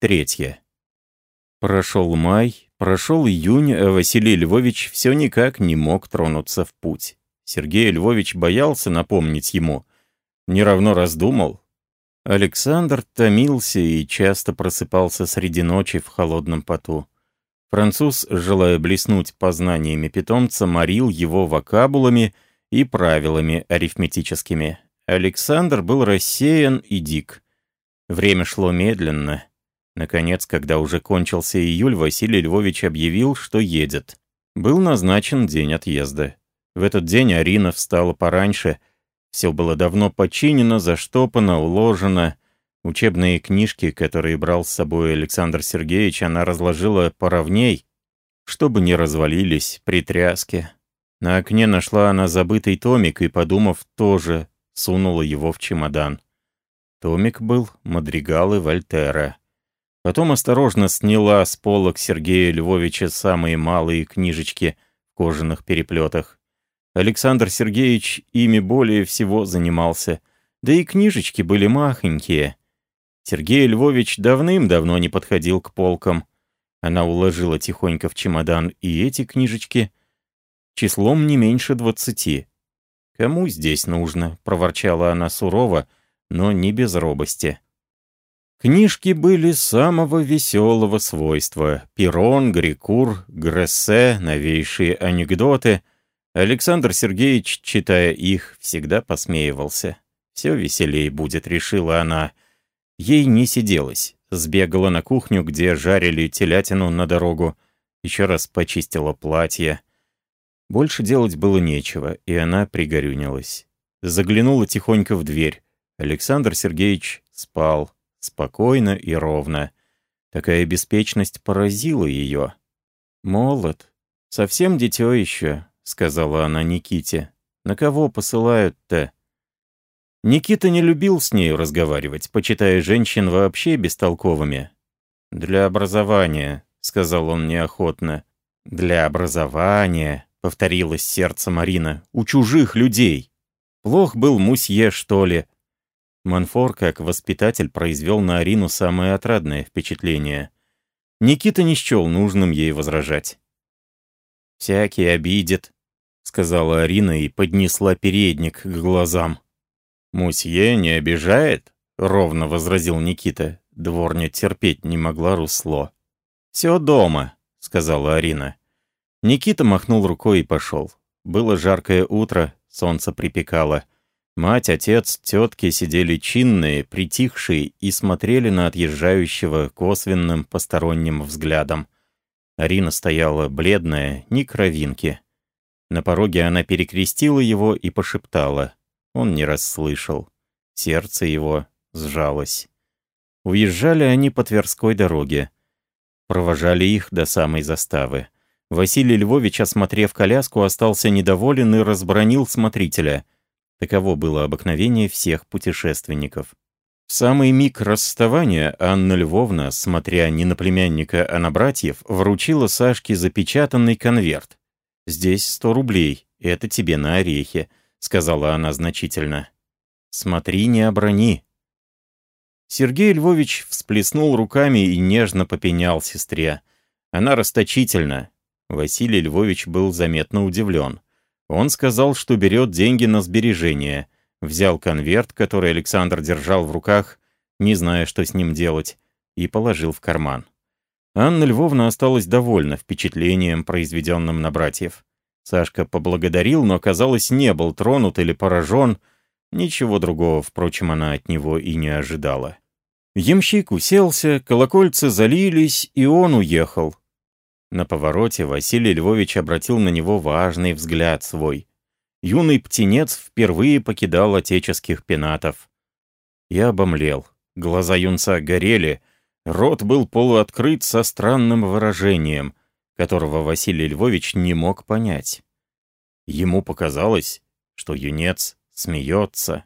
Третье. Прошел май, прошел июнь, а Василий Львович все никак не мог тронуться в путь. Сергей Львович боялся напомнить ему. Не равно раздумал. Александр томился и часто просыпался среди ночи в холодном поту. Француз, желая блеснуть познаниями питомца, морил его вокабулами и правилами арифметическими. Александр был рассеян и дик. Время шло медленно. Наконец, когда уже кончился июль, Василий Львович объявил, что едет. Был назначен день отъезда. В этот день Арина встала пораньше. Все было давно починено, заштопано, уложено. Учебные книжки, которые брал с собой Александр Сергеевич, она разложила поровней, чтобы не развалились при тряске. На окне нашла она забытый томик и, подумав, тоже сунула его в чемодан. Томик был «Мадригалы Вольтера». Потом осторожно сняла с полок Сергея Львовича самые малые книжечки в кожаных переплетах. Александр Сергеевич ими более всего занимался, да и книжечки были махонькие. Сергей Львович давным-давно не подходил к полкам. Она уложила тихонько в чемодан и эти книжечки, числом не меньше двадцати. «Кому здесь нужно?» — проворчала она сурово, но не без робости. Книжки были самого веселого свойства. Перрон, Грикур, Грессе, новейшие анекдоты. Александр Сергеевич, читая их, всегда посмеивался. «Все веселей будет», — решила она, — Ей не сиделось. Сбегала на кухню, где жарили телятину на дорогу. Еще раз почистила платье. Больше делать было нечего, и она пригорюнилась. Заглянула тихонько в дверь. Александр Сергеевич спал. Спокойно и ровно. Такая беспечность поразила ее. «Молод. Совсем дитё еще», — сказала она Никите. «На кого посылают-то?» Никита не любил с нею разговаривать, почитая женщин вообще бестолковыми. «Для образования», — сказал он неохотно. «Для образования», — повторилось сердце Марина, — «у чужих людей. Плох был мусье, что ли?» Манфор, как воспитатель, произвел на Арину самое отрадное впечатление. Никита не счел нужным ей возражать. «Всякий обидит», — сказала Арина и поднесла передник к глазам. «Мусье не обижает?» — ровно возразил Никита. Дворня терпеть не могла русло. «Все дома», — сказала Арина. Никита махнул рукой и пошел. Было жаркое утро, солнце припекало. Мать, отец, тетки сидели чинные, притихшие и смотрели на отъезжающего косвенным посторонним взглядом. Арина стояла бледная, ни кровинки. На пороге она перекрестила его и пошептала он не расслышал. Сердце его сжалось. Уезжали они по Тверской дороге. Провожали их до самой заставы. Василий Львович, осмотрев коляску, остался недоволен и разбронил смотрителя. Таково было обыкновение всех путешественников. В самый миг расставания Анна Львовна, смотря не на племянника, а на братьев, вручила Сашке запечатанный конверт. «Здесь сто рублей, это тебе на орехи. — сказала она значительно. «Смотри, не оброни». Сергей Львович всплеснул руками и нежно попенял сестре. Она расточительна. Василий Львович был заметно удивлен. Он сказал, что берет деньги на сбережения. Взял конверт, который Александр держал в руках, не зная, что с ним делать, и положил в карман. Анна Львовна осталась довольна впечатлением, произведенным на братьев. Сашка поблагодарил, но, казалось, не был тронут или поражен. Ничего другого, впрочем, она от него и не ожидала. Ямщик уселся, колокольцы залились, и он уехал. На повороте Василий Львович обратил на него важный взгляд свой. Юный птенец впервые покидал отеческих пенатов. Я обомлел. Глаза юнца горели, рот был полуоткрыт со странным выражением которого Василий Львович не мог понять. Ему показалось, что юнец смеется.